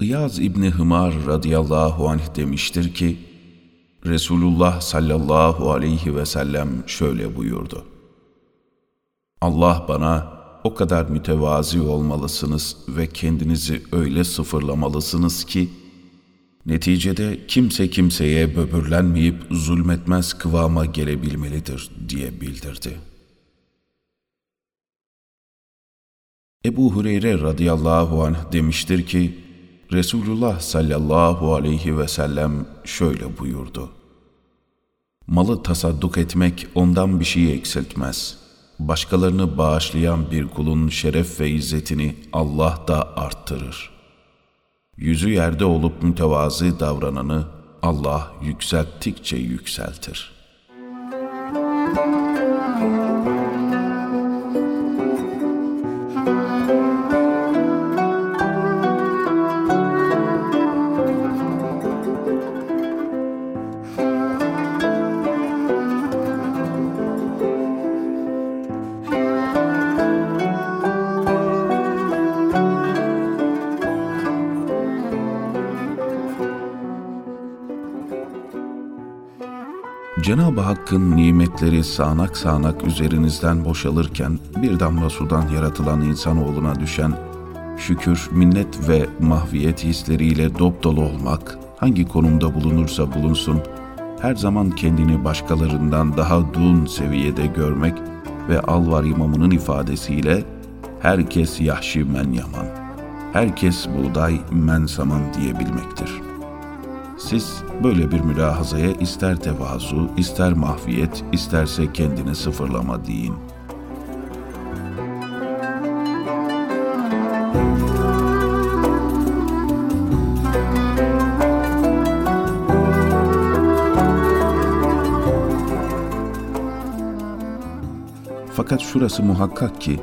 İyaz İbni Hımar radıyallahu anh demiştir ki, Resulullah sallallahu aleyhi ve sellem şöyle buyurdu. Allah bana o kadar mütevazi olmalısınız ve kendinizi öyle sıfırlamalısınız ki, neticede kimse kimseye böbürlenmeyip zulmetmez kıvama gelebilmelidir diye bildirdi. Ebu Hureyre radıyallahu anh demiştir ki, Resulullah sallallahu aleyhi ve sellem şöyle buyurdu. Malı tasadduk etmek ondan bir şey eksiltmez. Başkalarını bağışlayan bir kulun şeref ve izzetini Allah da arttırır. Yüzü yerde olup mütevazı davrananı Allah yükselttikçe yükseltir.'' Cenab-ı Hakk'ın nimetleri sağanak sağanak üzerinizden boşalırken bir damla sudan yaratılan insanoğluna düşen şükür, minnet ve mahviyet hisleriyle dop dolu olmak, hangi konumda bulunursa bulunsun, her zaman kendini başkalarından daha dun seviyede görmek ve Alvar imamının ifadesiyle herkes yahşi men yaman, herkes buğday men saman diyebilmektir.'' Siz böyle bir mülahazaya ister tevazu, ister mahviyet, isterse kendini sıfırlama deyin. Fakat şurası muhakkak ki,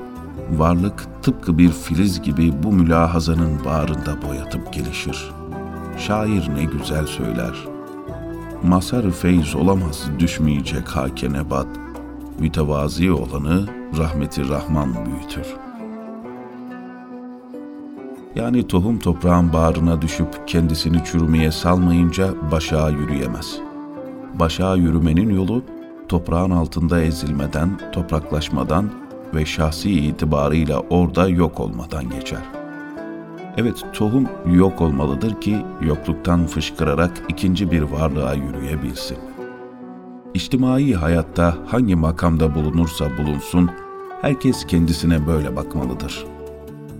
varlık tıpkı bir filiz gibi bu mülahazanın bağrında boyatıp gelişir.'' Şair ne güzel söyler. Masar feyz olamaz düşmeyecek hake nebat. Mütevazi olanı rahmeti Rahman büyütür. Yani tohum toprağın bağrına düşüp kendisini çürümeye salmayınca başağa yürüyemez. Başağa yürümenin yolu toprağın altında ezilmeden, topraklaşmadan ve şahsi itibarıyla orada yok olmadan geçer.'' Evet, tohum yok olmalıdır ki yokluktan fışkırarak ikinci bir varlığa yürüyebilsin. İçtimai hayatta hangi makamda bulunursa bulunsun, herkes kendisine böyle bakmalıdır.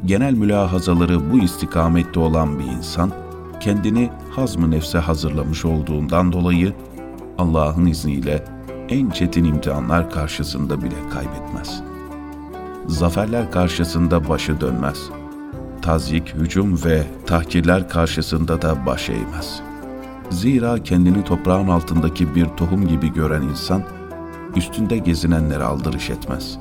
Genel mülahazaları bu istikamette olan bir insan, kendini hazm nefse hazırlamış olduğundan dolayı Allah'ın izniyle en çetin imtihanlar karşısında bile kaybetmez. Zaferler karşısında başı dönmez.'' Tazyik, hücum ve tahkirler karşısında da baş eğmez. Zira kendini toprağın altındaki bir tohum gibi gören insan, üstünde gezinenlere aldırış etmez.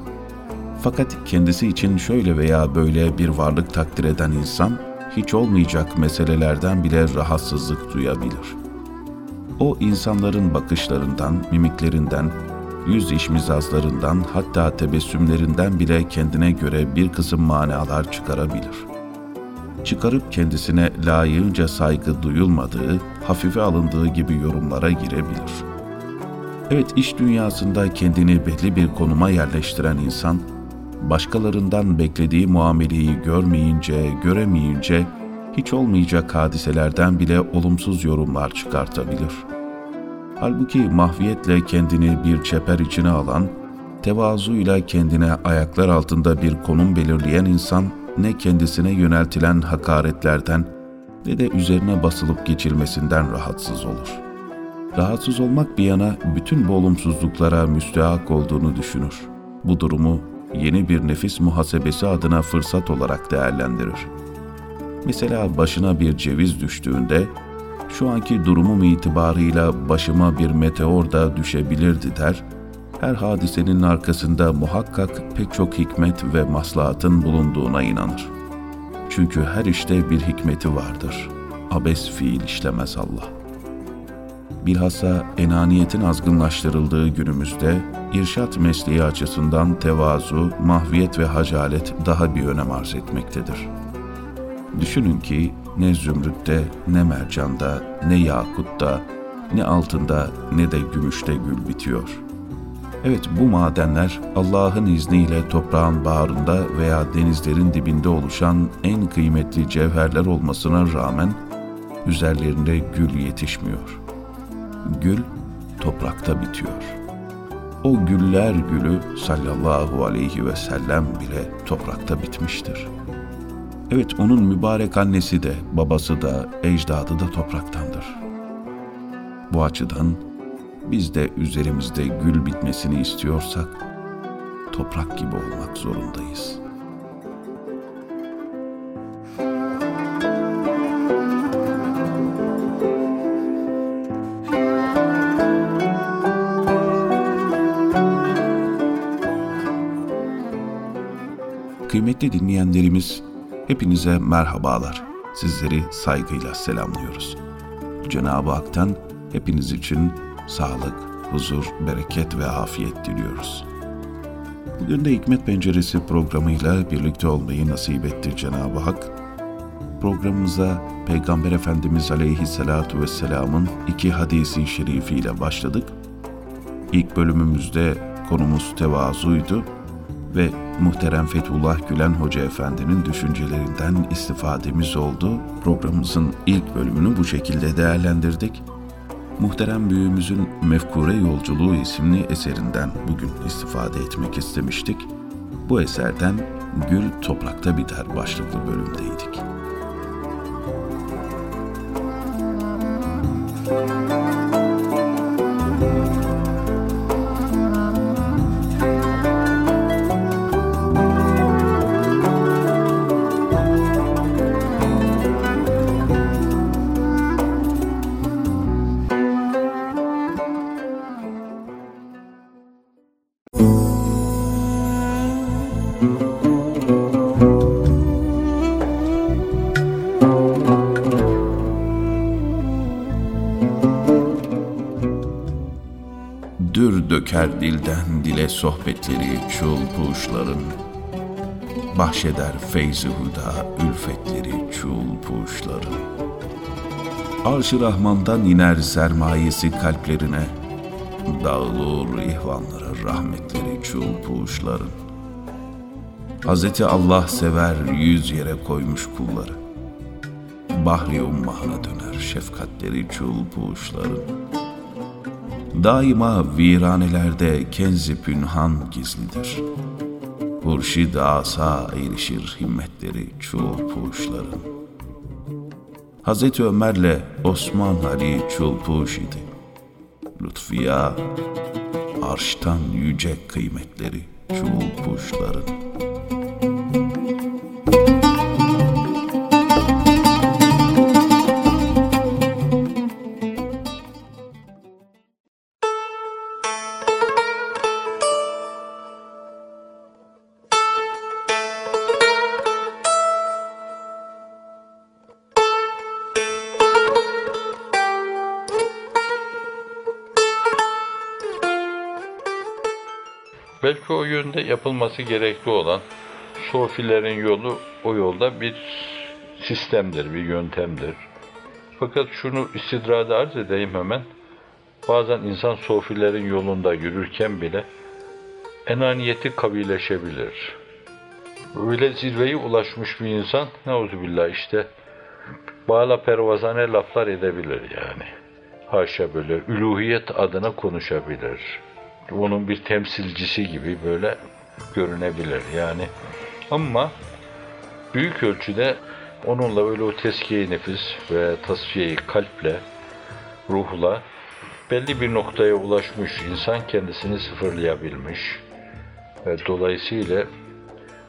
Fakat kendisi için şöyle veya böyle bir varlık takdir eden insan, hiç olmayacak meselelerden bile rahatsızlık duyabilir. O insanların bakışlarından, mimiklerinden, yüz işmizazlarından hatta tebessümlerinden bile kendine göre bir kısım manalar çıkarabilir.'' Çıkarıp kendisine layığınca saygı duyulmadığı, hafife alındığı gibi yorumlara girebilir. Evet iş dünyasında kendini belli bir konuma yerleştiren insan, başkalarından beklediği muameleyi görmeyince, göremeyince, hiç olmayacak hadiselerden bile olumsuz yorumlar çıkartabilir. Halbuki mahviyetle kendini bir çeper içine alan, tevazuyla kendine ayaklar altında bir konum belirleyen insan, ne kendisine yöneltilen hakaretlerden ne de üzerine basılıp geçilmesinden rahatsız olur. Rahatsız olmak bir yana bütün bu olumsuzluklara müstehak olduğunu düşünür. Bu durumu yeni bir nefis muhasebesi adına fırsat olarak değerlendirir. Mesela başına bir ceviz düştüğünde şu anki durumum itibarıyla başıma bir meteor da düşebilirdi der her hadisenin arkasında muhakkak pek çok hikmet ve maslahatın bulunduğuna inanır. Çünkü her işte bir hikmeti vardır. Abes fiil işlemez Allah. Bilhassa enaniyetin azgınlaştırıldığı günümüzde irşat mesleği açısından tevazu, mahviyet ve hacalet daha bir önem arz etmektedir. Düşünün ki ne zümrütte, ne mercanda, ne yakutta, ne altında, ne de gümüşte gül bitiyor. Evet bu madenler Allah'ın izniyle toprağın bağrında veya denizlerin dibinde oluşan en kıymetli cevherler olmasına rağmen üzerlerinde gül yetişmiyor. Gül toprakta bitiyor. O güller gülü sallallahu aleyhi ve sellem bile toprakta bitmiştir. Evet onun mübarek annesi de, babası da, ecdadı da topraktandır. Bu açıdan biz de üzerimizde gül bitmesini istiyorsak toprak gibi olmak zorundayız.'' Kıymetli dinleyenlerimiz, hepinize merhabalar. Sizleri saygıyla selamlıyoruz. Cenab-ı Hak'tan hepiniz için sağlık, huzur, bereket ve afiyet diliyoruz. Bugün de Hikmet Penceresi programıyla birlikte olmayı nasip etti Cenab-ı Hak. Programımıza Peygamber Efendimiz Aleyhisselatu Vesselam'ın iki hadisi şerifiyle başladık. İlk bölümümüzde konumuz tevazuydu ve muhterem Fethullah Gülen Hoca Efendi'nin düşüncelerinden istifademiz oldu. Programımızın ilk bölümünü bu şekilde değerlendirdik. Muhterem büyüğümüzün Mefkure Yolculuğu isimli eserinden bugün istifade etmek istemiştik. Bu eserden Gül Toprakta Biter başlıklı bölümdeydik. Döker dilden dile sohbetleri çul puşların. Bahşeder feyzi huda ülfetleri çul puşların. Arş-ı Rahman'dan iner sermayesi kalplerine. Dağılır ihvanlara rahmetleri çul puşların. Hazreti Allah sever yüz yere koymuş kulları. Bahri ummahına döner şefkatleri çul puşların. Daima viranelerde kenzi pünhan gizlidir. Hurşid asa erişir himmetleri çul puşların. Hazreti Ömer'le Osman Ali çulpuş idi. Lütfiya arştan yüce kıymetleri çulpuşların. Belki o yönde yapılması gerekli olan sofilerin yolu o yolda bir sistemdir, bir yöntemdir. Fakat şunu istidrada arz edeyim hemen. Bazen insan sofilerin yolunda yürürken bile enaniyeti kabileşebilir. Öyle zirveye ulaşmış bir insan neuzubillah işte bağla pervazane laflar edebilir yani. Haşa böyle üluhiyet adına konuşabilir onun bir temsilcisi gibi böyle görünebilir yani. Ama büyük ölçüde onunla öyle o teskiye nefis ve tasfiye kalple, ruhla belli bir noktaya ulaşmış insan kendisini sıfırlayabilmiş. Ve dolayısıyla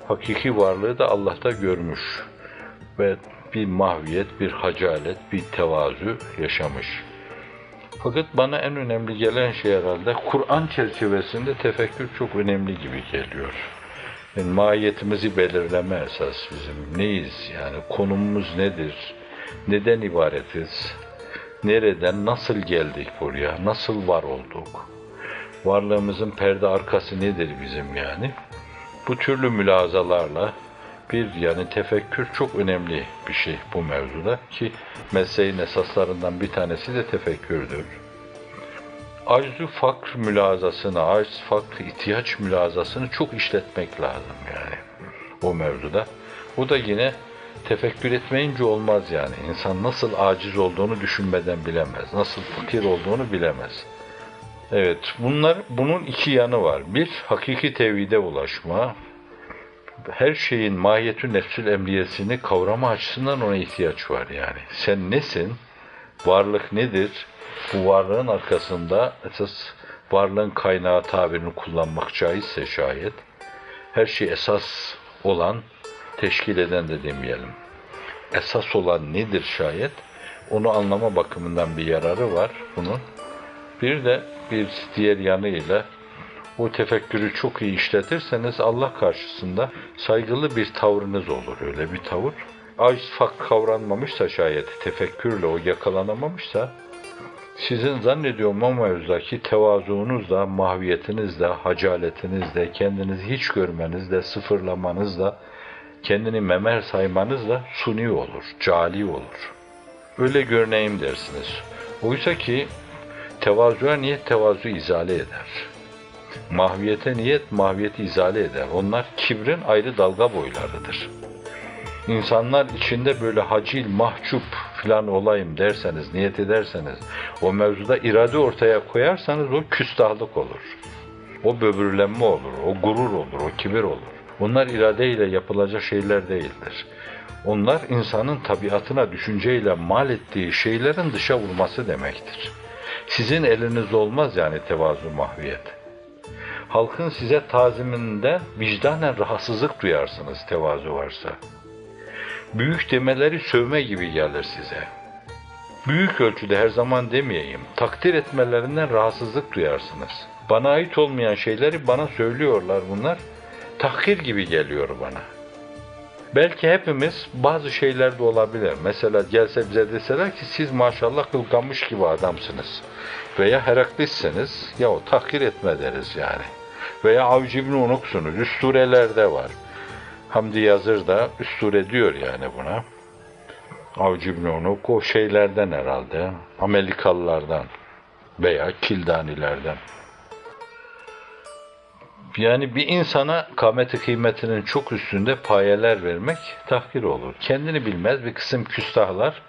hakiki varlığı da Allah'ta görmüş ve bir mahviyet, bir hacalet, bir tevazu yaşamış. Fakat bana en önemli gelen şey herhalde Kur'an çerçevesinde tefekkür çok önemli gibi geliyor. Yani mahiyetimizi belirleme esas bizim. Neyiz yani konumumuz nedir? Neden ibaretiz? Nereden, nasıl geldik buraya? Nasıl var olduk? Varlığımızın perde arkası nedir bizim yani? Bu türlü mülazalarla bir yani tefekkür çok önemli bir şey bu mevzuda ki mesleğin esaslarından bir tanesi de tefekkürdür. Aczu fakr mülazasını, acz fakr ihtiyaç mülazasını çok işletmek lazım yani o mevzuda. Bu da yine tefekkür etmeyince olmaz yani. İnsan nasıl aciz olduğunu düşünmeden bilemez. Nasıl fakir olduğunu bilemez. Evet, bunlar bunun iki yanı var. Bir, hakiki tevhide ulaşma. Her şeyin mahiyetü nefsül emriyesini kavrama açısından ona ihtiyaç var yani. Sen nesin? Varlık nedir? Bu varlığın arkasında esas varlığın kaynağı tabirini kullanmak caizse şayet her şey esas olan teşkil eden de demeyelim. Esas olan nedir şayet? Onu anlama bakımından bir yararı var bunun. Bir de bir diğer yanıyla bu tefekkürü çok iyi işletirseniz Allah karşısında saygılı bir tavrınız olur öyle bir tavır. Aciz fak kavranmamışsa şayet tefekkürle o yakalanamamışsa sizin zannediyorum o mevzudaki tevazuunuzla, mahviyetinizle, hacaletinizle, kendinizi hiç görmenizle, sıfırlamanızla, kendini memer saymanızla suni olur, cali olur. Öyle görüneyim dersiniz. Oysa ki tevazuya niyet tevazu izale eder. Mahviyete niyet mahviyeti izale eder. Onlar kibrin ayrı dalga boylarıdır. İnsanlar içinde böyle hacil, mahcup filan olayım derseniz, niyet ederseniz, o mevzuda irade ortaya koyarsanız o küstahlık olur. O böbürlenme olur, o gurur olur, o kibir olur. Bunlar iradeyle yapılacak şeyler değildir. Onlar insanın tabiatına düşünceyle mal ettiği şeylerin dışa vurması demektir. Sizin eliniz olmaz yani tevazu mahviyet. Halkın size taziminde vicdanen rahatsızlık duyarsınız tevazu varsa. Büyük demeleri sövme gibi gelir size. Büyük ölçüde her zaman demeyeyim, takdir etmelerinden rahatsızlık duyarsınız. Bana ait olmayan şeyleri bana söylüyorlar bunlar. Tahkir gibi geliyor bana. Belki hepimiz bazı şeylerde olabilir. Mesela gelse bize deseler ki siz maşallah kılganmış gibi adamsınız. Veya Heraklisseniz ya o tahkir etme deriz yani. Veya Avcı İbni Unuksunuz. Üstürelerde var. Hamdi Yazır da üsture diyor yani buna. Avcı İbni Unuk o şeylerden herhalde. Amerikalılardan veya Kildanilerden. Yani bir insana kâmeti kıymetinin çok üstünde payeler vermek tahkir olur. Kendini bilmez bir kısım küstahlar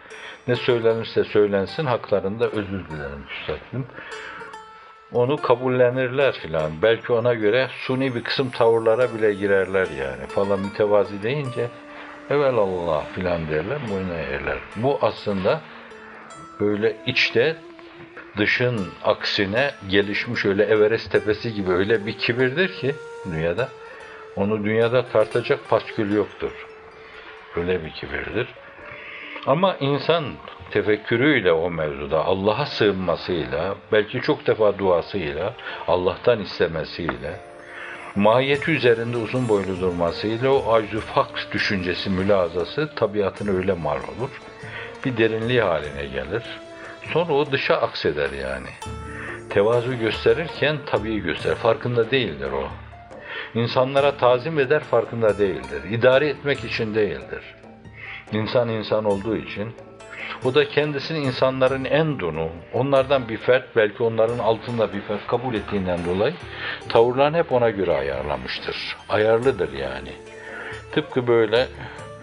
ne söylenirse söylensin haklarında özür dilerim üstadım. Onu kabullenirler filan. Belki ona göre suni bir kısım tavırlara bile girerler yani. Falan mütevazi deyince Allah filan derler, boyuna eğerler. Bu aslında böyle içte dışın aksine gelişmiş öyle Everest tepesi gibi öyle bir kibirdir ki dünyada. Onu dünyada tartacak paskül yoktur. Öyle bir kibirdir. Ama insan tefekkürüyle o mevzuda, Allah'a sığınmasıyla, belki çok defa duasıyla, Allah'tan istemesiyle, mahiyeti üzerinde uzun boylu durmasıyla o aczu faks düşüncesi, mülazası tabiatına öyle mal olur. Bir derinliği haline gelir. Sonra o dışa akseder yani. Tevazu gösterirken tabii gösterir. Farkında değildir o. İnsanlara tazim eder farkında değildir. İdare etmek için değildir. İnsan insan olduğu için o da kendisini insanların en donu, onlardan bir fert, belki onların altında bir fert kabul ettiğinden dolayı tavırlarını hep ona göre ayarlamıştır. Ayarlıdır yani. Tıpkı böyle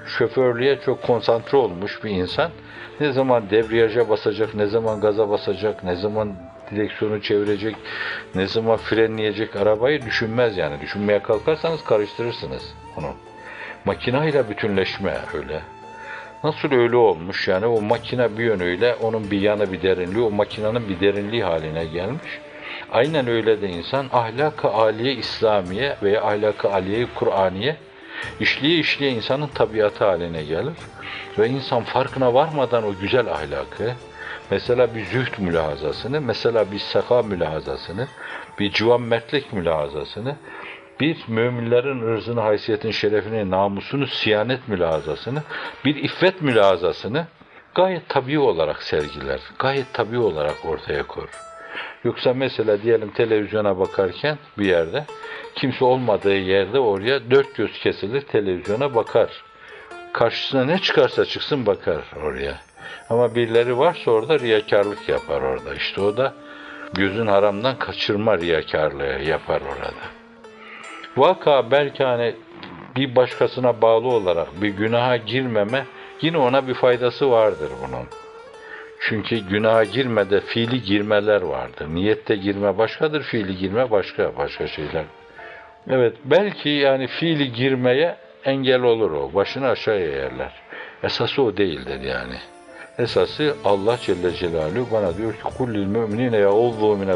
şoförlüğe çok konsantre olmuş bir insan ne zaman debriyaja basacak, ne zaman gaza basacak, ne zaman direksiyonu çevirecek, ne zaman frenleyecek arabayı düşünmez yani. Düşünmeye kalkarsanız karıştırırsınız onu. Makinayla bütünleşme öyle. Nasıl öyle olmuş yani o makine bir yönüyle onun bir yanı bir derinliği, o makinenin bir derinliği haline gelmiş. Aynen öyle de insan ahlak-ı aliye İslamiye veya ahlak-ı aliye Kur'aniye işliye işliye insanın tabiatı haline gelir. Ve insan farkına varmadan o güzel ahlakı, mesela bir zühd mülahazasını, mesela bir saka mülahazasını, bir civan mertlik mülahazasını, bir müminlerin ırzını, haysiyetin, şerefini, namusunu, siyanet mülahazasını, bir iffet mülahazasını gayet tabii olarak sergiler, gayet tabii olarak ortaya koyar. Yoksa mesela diyelim televizyona bakarken bir yerde kimse olmadığı yerde oraya dört göz kesilir televizyona bakar. Karşısına ne çıkarsa çıksın bakar oraya. Ama birileri varsa orada riyakarlık yapar orada. İşte o da gözün haramdan kaçırma riyakarlığı yapar orada. Vaka belki hani bir başkasına bağlı olarak bir günaha girmeme yine ona bir faydası vardır bunun. Çünkü günaha girmede fiili girmeler vardır. Niyette girme başkadır, fiili girme başka, başka şeyler. Evet, belki yani fiili girmeye engel olur o. Başını aşağıya yerler. Esası o değildir yani. Esası Allah Celle Celaluhu bana diyor ki kullil müminine yağullu min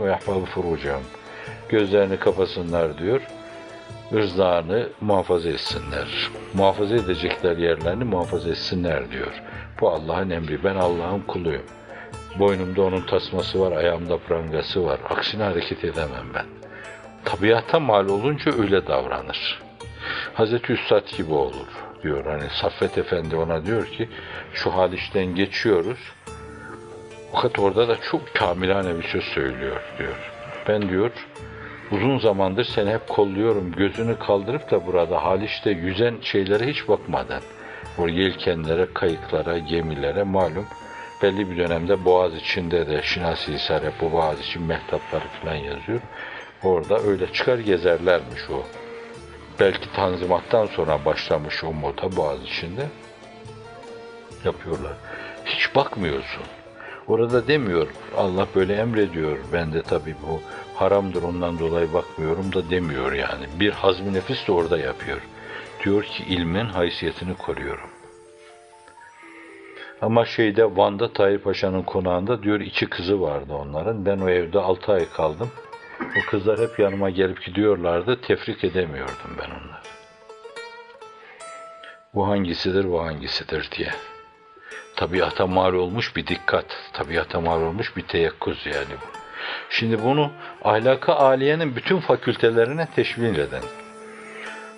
ve yahfazu furucahum. Gözlerini kapasınlar diyor. Irzlarını muhafaza etsinler. Muhafaza edecekler yerlerini muhafaza etsinler diyor. Bu Allah'ın emri. Ben Allah'ın kuluyum. Boynumda onun tasması var, ayağımda prangası var. Aksine hareket edemem ben. Tabiata mal olunca öyle davranır. Hazreti Üstad gibi olur diyor. Hani Saffet Efendi ona diyor ki şu Haliç'ten geçiyoruz. Fakat orada da çok kamilane bir söz söylüyor diyor. Ben diyor uzun zamandır seni hep kolluyorum. Gözünü kaldırıp da burada Haliç'te yüzen şeylere hiç bakmadan. Bu yelkenlere, kayıklara, gemilere malum belli bir dönemde Boğaz içinde de Şinasi Hisar hep bu Boğaz için mehtapları falan yazıyor. Orada öyle çıkar gezerlermiş o. Belki Tanzimat'tan sonra başlamış o moda Boğaz içinde. Yapıyorlar. Hiç bakmıyorsun. Orada demiyor Allah böyle emrediyor. Ben de tabii bu haramdır ondan dolayı bakmıyorum da demiyor yani. Bir hazmi nefis de orada yapıyor. Diyor ki ilmin haysiyetini koruyorum. Ama şeyde Van'da Tahir Paşa'nın konağında diyor iki kızı vardı onların. Ben o evde altı ay kaldım. O kızlar hep yanıma gelip gidiyorlardı. Tefrik edemiyordum ben onları. Bu hangisidir, bu hangisidir diye. Tabiata mal olmuş bir dikkat, tabiata mal olmuş bir teyakkuz yani bu. Şimdi bunu ahlaka aliyenin bütün fakültelerine teşmil eden,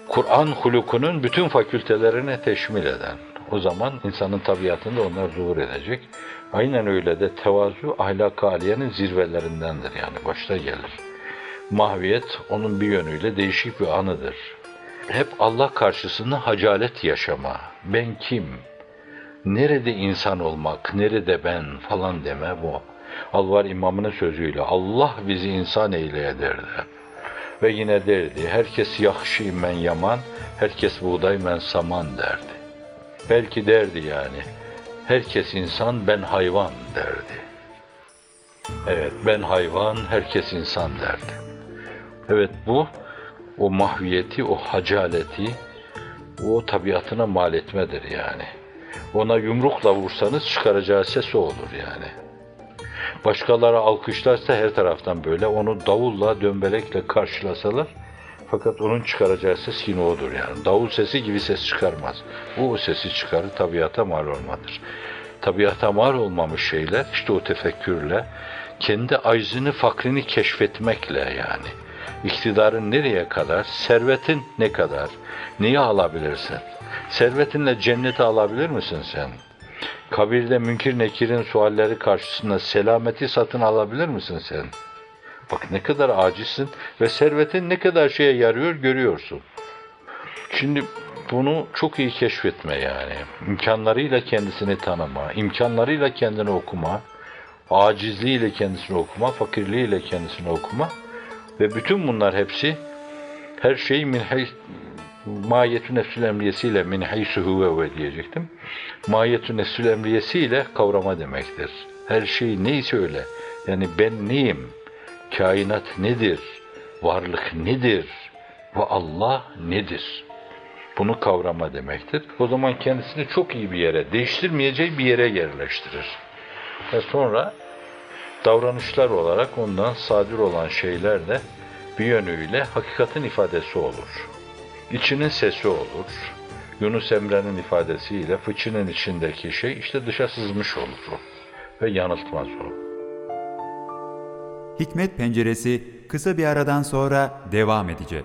Kur'an hulukunun bütün fakültelerine teşmil eden, o zaman insanın tabiatında onlar zuhur edecek. Aynen öyle de tevazu ahlak aliyenin zirvelerindendir yani başta gelir. Mahviyet onun bir yönüyle değişik bir anıdır. Hep Allah karşısında hacalet yaşama. Ben kim? Nerede insan olmak, nerede ben falan deme bu. Alvar imamının sözüyle Allah bizi insan eyle derdi. Ve yine derdi, herkes yakşı men yaman, herkes buğday men saman derdi. Belki derdi yani, herkes insan ben hayvan derdi. Evet ben hayvan, herkes insan derdi. Evet bu o mahviyeti, o hacaleti, o tabiatına mal etmedir yani. Ona yumrukla vursanız çıkaracağı ses o olur yani. Başkaları alkışlarsa her taraftan böyle onu davulla, dömbelekle karşılasalar fakat onun çıkaracağı ses yine odur yani. Davul sesi gibi ses çıkarmaz. Bu o sesi çıkarır, tabiata mal olmadır. Tabiata mal olmamış şeyler işte o tefekkürle, kendi aczini, fakrini keşfetmekle yani. İktidarın nereye kadar, servetin ne kadar, neyi alabilirsin? Servetinle cenneti alabilir misin sen? Kabirde münkir nekirin sualleri karşısında selameti satın alabilir misin sen? Bak ne kadar acizsin ve servetin ne kadar şeye yarıyor görüyorsun. Şimdi bunu çok iyi keşfetme yani. İmkanlarıyla kendisini tanıma, imkanlarıyla kendini okuma, acizliğiyle kendisini okuma, fakirliğiyle kendisini okuma ve bütün bunlar hepsi her şey min mahiyetü nefsül emriyesiyle min haysu huve ve diyecektim. Mahiyetü nefsül emriyesiyle kavrama demektir. Her şey neyse öyle. Yani ben neyim? Kainat nedir? Varlık nedir? Ve Allah nedir? Bunu kavrama demektir. O zaman kendisini çok iyi bir yere, değiştirmeyeceği bir yere yerleştirir. Ve sonra davranışlar olarak ondan sadir olan şeyler de bir yönüyle hakikatin ifadesi olur. İçinin sesi olur. Yunus Emre'nin ifadesiyle fıçının içindeki şey işte dışa sızmış olur ve yanıltmaz o. Hikmet Penceresi kısa bir aradan sonra devam edecek.